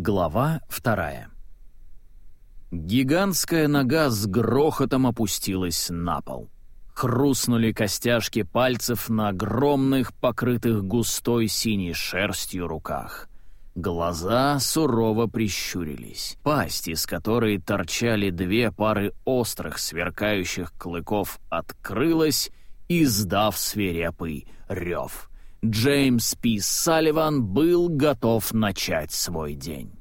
Глава вторая. Гигантская нога с грохотом опустилась на пол. Хрустнули костяшки пальцев на огромных, покрытых густой синей шерстью руках. Глаза сурово прищурились. Пасть, из которой торчали две пары острых, сверкающих клыков, открылась, издав свирепый рев. Джеймс Пи Салливан был готов начать свой день.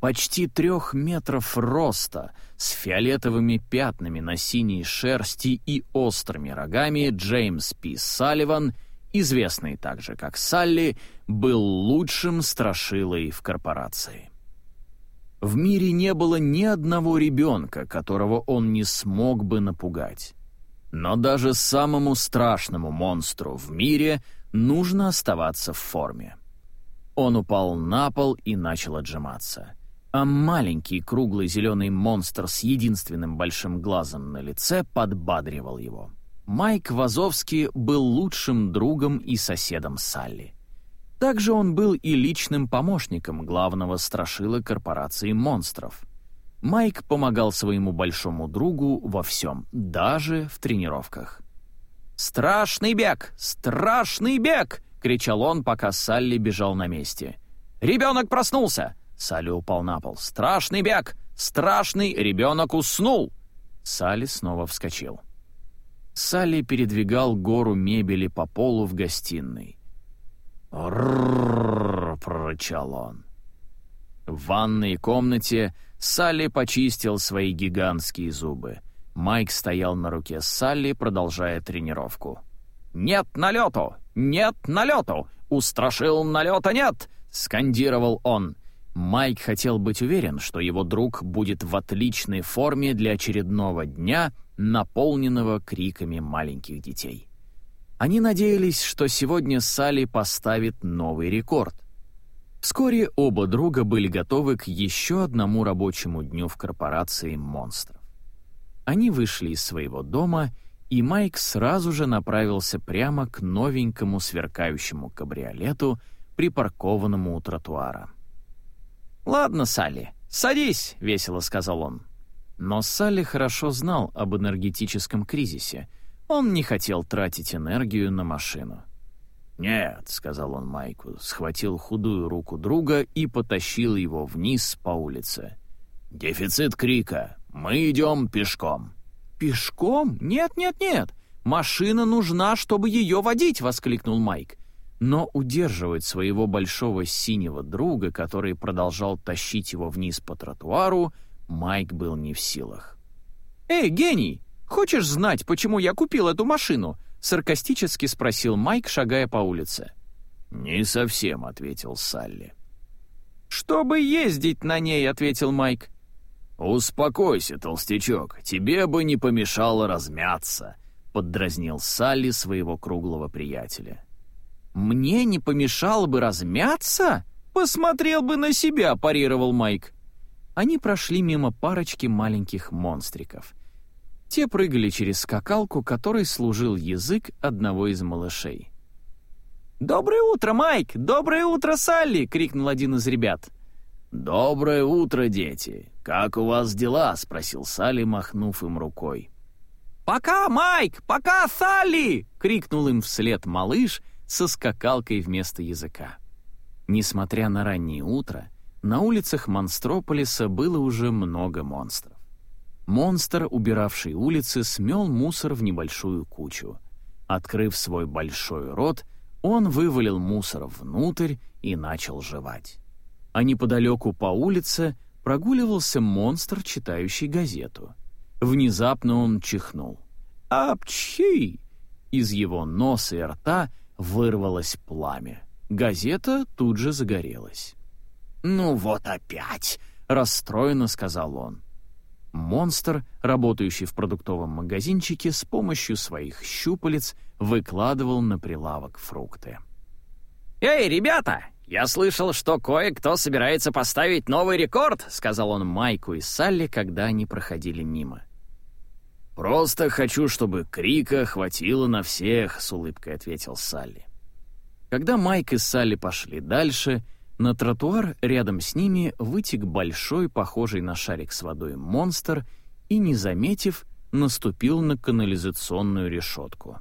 Почти трех метров роста, с фиолетовыми пятнами на синей шерсти и острыми рогами, Джеймс Пи Салливан — известный также как Салли, был лучшим страшилой в корпорации. В мире не было ни одного ребенка, которого он не смог бы напугать. Но даже самому страшному монстру в мире нужно оставаться в форме. Он упал на пол и начал отжиматься. А маленький круглый зеленый монстр с единственным большим глазом на лице подбадривал его. Майк Вазовский был лучшим другом и соседом Салли. Также он был и личным помощником главного страшила корпорации монстров. Майк помогал своему большому другу во всем, даже в тренировках. «Страшный бег! Страшный бег!» — кричал он, пока Салли бежал на месте. «Ребенок проснулся!» — Салли упал на пол. «Страшный бег! Страшный! Ребенок уснул!» Салли снова вскочил. Салли передвигал гору мебели по полу в гостиной. «Рррррр!» — прорычал он. В ванной комнате Салли почистил свои гигантские зубы. Майк стоял на руке Салли, продолжая тренировку. «Нет налету! Нет налету! Устрашил налета нет!» — скандировал он. Майк хотел быть уверен, что его друг будет в отличной форме для очередного дня — наполненного криками маленьких детей. Они надеялись, что сегодня Салли поставит новый рекорд. Вскоре оба друга были готовы к еще одному рабочему дню в корпорации монстров. Они вышли из своего дома, и Майк сразу же направился прямо к новенькому сверкающему кабриолету, припаркованному у тротуара. «Ладно, Салли, садись», — весело сказал он. Но Салли хорошо знал об энергетическом кризисе. Он не хотел тратить энергию на машину. «Нет», — сказал он Майку, схватил худую руку друга и потащил его вниз по улице. «Дефицит крика. Мы идем пешком». «Пешком? Нет-нет-нет! Машина нужна, чтобы ее водить!» — воскликнул Майк. Но удерживать своего большого синего друга, который продолжал тащить его вниз по тротуару, Майк был не в силах. «Эй, гений, хочешь знать, почему я купил эту машину?» — саркастически спросил Майк, шагая по улице. «Не совсем», — ответил Салли. «Чтобы ездить на ней», — ответил Майк. «Успокойся, толстячок, тебе бы не помешало размяться», — поддразнил Салли своего круглого приятеля. «Мне не помешало бы размяться? Посмотрел бы на себя», — парировал Майк они прошли мимо парочки маленьких монстриков. Те прыгали через скакалку, которой служил язык одного из малышей. «Доброе утро, Майк! Доброе утро, Салли!» — крикнул один из ребят. «Доброе утро, дети! Как у вас дела?» — спросил Салли, махнув им рукой. «Пока, Майк! Пока, Салли!» — крикнул им вслед малыш со скакалкой вместо языка. Несмотря на раннее утро, на улицах Монстрополиса было уже много монстров. Монстр, убиравший улицы, смел мусор в небольшую кучу. Открыв свой большой рот, он вывалил мусор внутрь и начал жевать. А неподалеку по улице прогуливался монстр, читающий газету. Внезапно он чихнул. «Апчхи!» Из его носа и рта вырвалось пламя. Газета тут же загорелась. «Ну вот опять!» — расстроенно сказал он. Монстр, работающий в продуктовом магазинчике, с помощью своих щупалец выкладывал на прилавок фрукты. «Эй, ребята! Я слышал, что кое-кто собирается поставить новый рекорд!» — сказал он Майку и Салли, когда они проходили мимо. «Просто хочу, чтобы крика хватило на всех», — с улыбкой ответил Салли. Когда Майк и Салли пошли дальше — На тротуар рядом с ними вытек большой, похожий на шарик с водой монстр и, не заметив, наступил на канализационную решетку.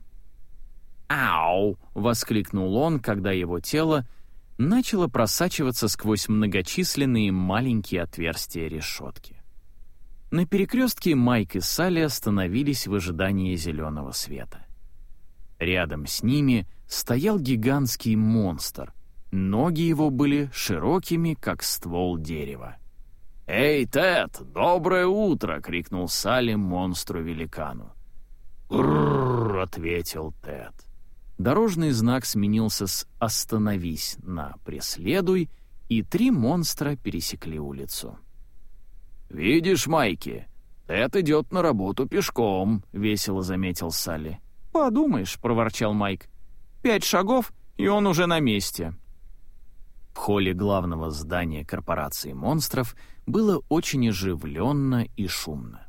«Ау!» — воскликнул он, когда его тело начало просачиваться сквозь многочисленные маленькие отверстия решетки. На перекрестке Майк и Салли остановились в ожидании зеленого света. Рядом с ними стоял гигантский монстр. Ноги его были широкими, как ствол дерева. «Эй, Тед, доброе утро!» — крикнул Салли монстру-великану. «Рррр!» — ответил Тед. Дорожный знак сменился с «Остановись» на «Преследуй», и три монстра пересекли улицу. «Видишь, Майки, Тед идет на работу пешком», — весело заметил Салли. «Подумаешь», — проворчал Майк. «Пять шагов, и он уже на месте». В холле главного здания корпорации монстров было очень оживленно и шумно.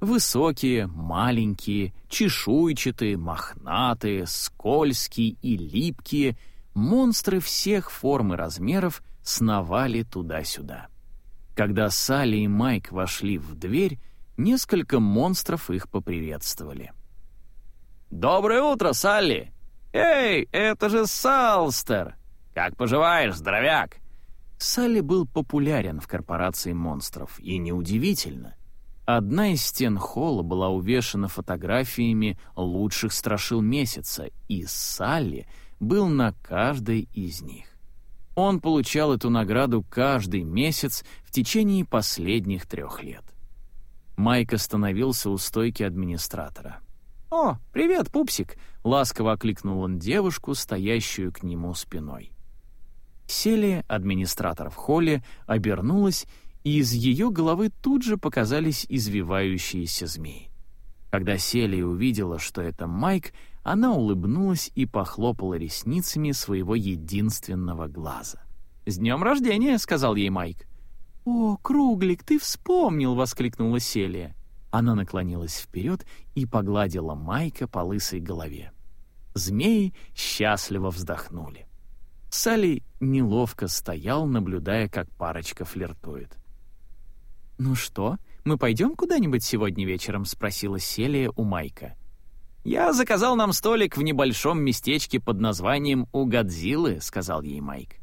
Высокие, маленькие, чешуйчатые, мохнатые, скользкие и липкие, монстры всех форм и размеров сновали туда-сюда. Когда Салли и Майк вошли в дверь, несколько монстров их поприветствовали. «Доброе утро, Салли! Эй, это же Салстер! Как поживаешь, здоровяк?» Салли был популярен в корпорации монстров, и неудивительно. Одна из стен холла была увешана фотографиями лучших страшил месяца, и Салли был на каждой из них. Он получал эту награду каждый месяц в течение последних трех лет. Майк остановился у стойки администратора. «О, привет, пупсик!» — ласково окликнул он девушку, стоящую к нему спиной. Селия, администратор в холле, обернулась и из ее головы тут же показались извивающиеся змеи. Когда Селия увидела, что это Майк, она улыбнулась и похлопала ресницами своего единственного глаза. «С днем рождения!» — сказал ей Майк. «О, Круглик, ты вспомнил!» — воскликнула Селия. Она наклонилась вперед и погладила Майка по лысой голове. Змеи счастливо вздохнули. Салли неловко стоял, наблюдая, как парочка флиртует. «Ну что, мы пойдем куда-нибудь сегодня вечером?» — спросила Селия у Майка. «Я заказал нам столик в небольшом местечке под названием «У Годзиллы», — сказал ей Майк.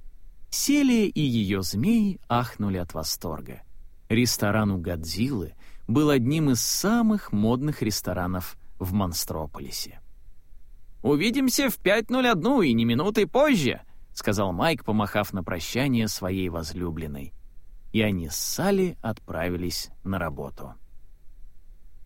Селия и ее змеи ахнули от восторга. Ресторан у Годзиллы был одним из самых модных ресторанов в Монстрополисе. «Увидимся в 5.01 и не минуты позже», — сказал Майк, помахав на прощание своей возлюбленной — и они с Салли отправились на работу.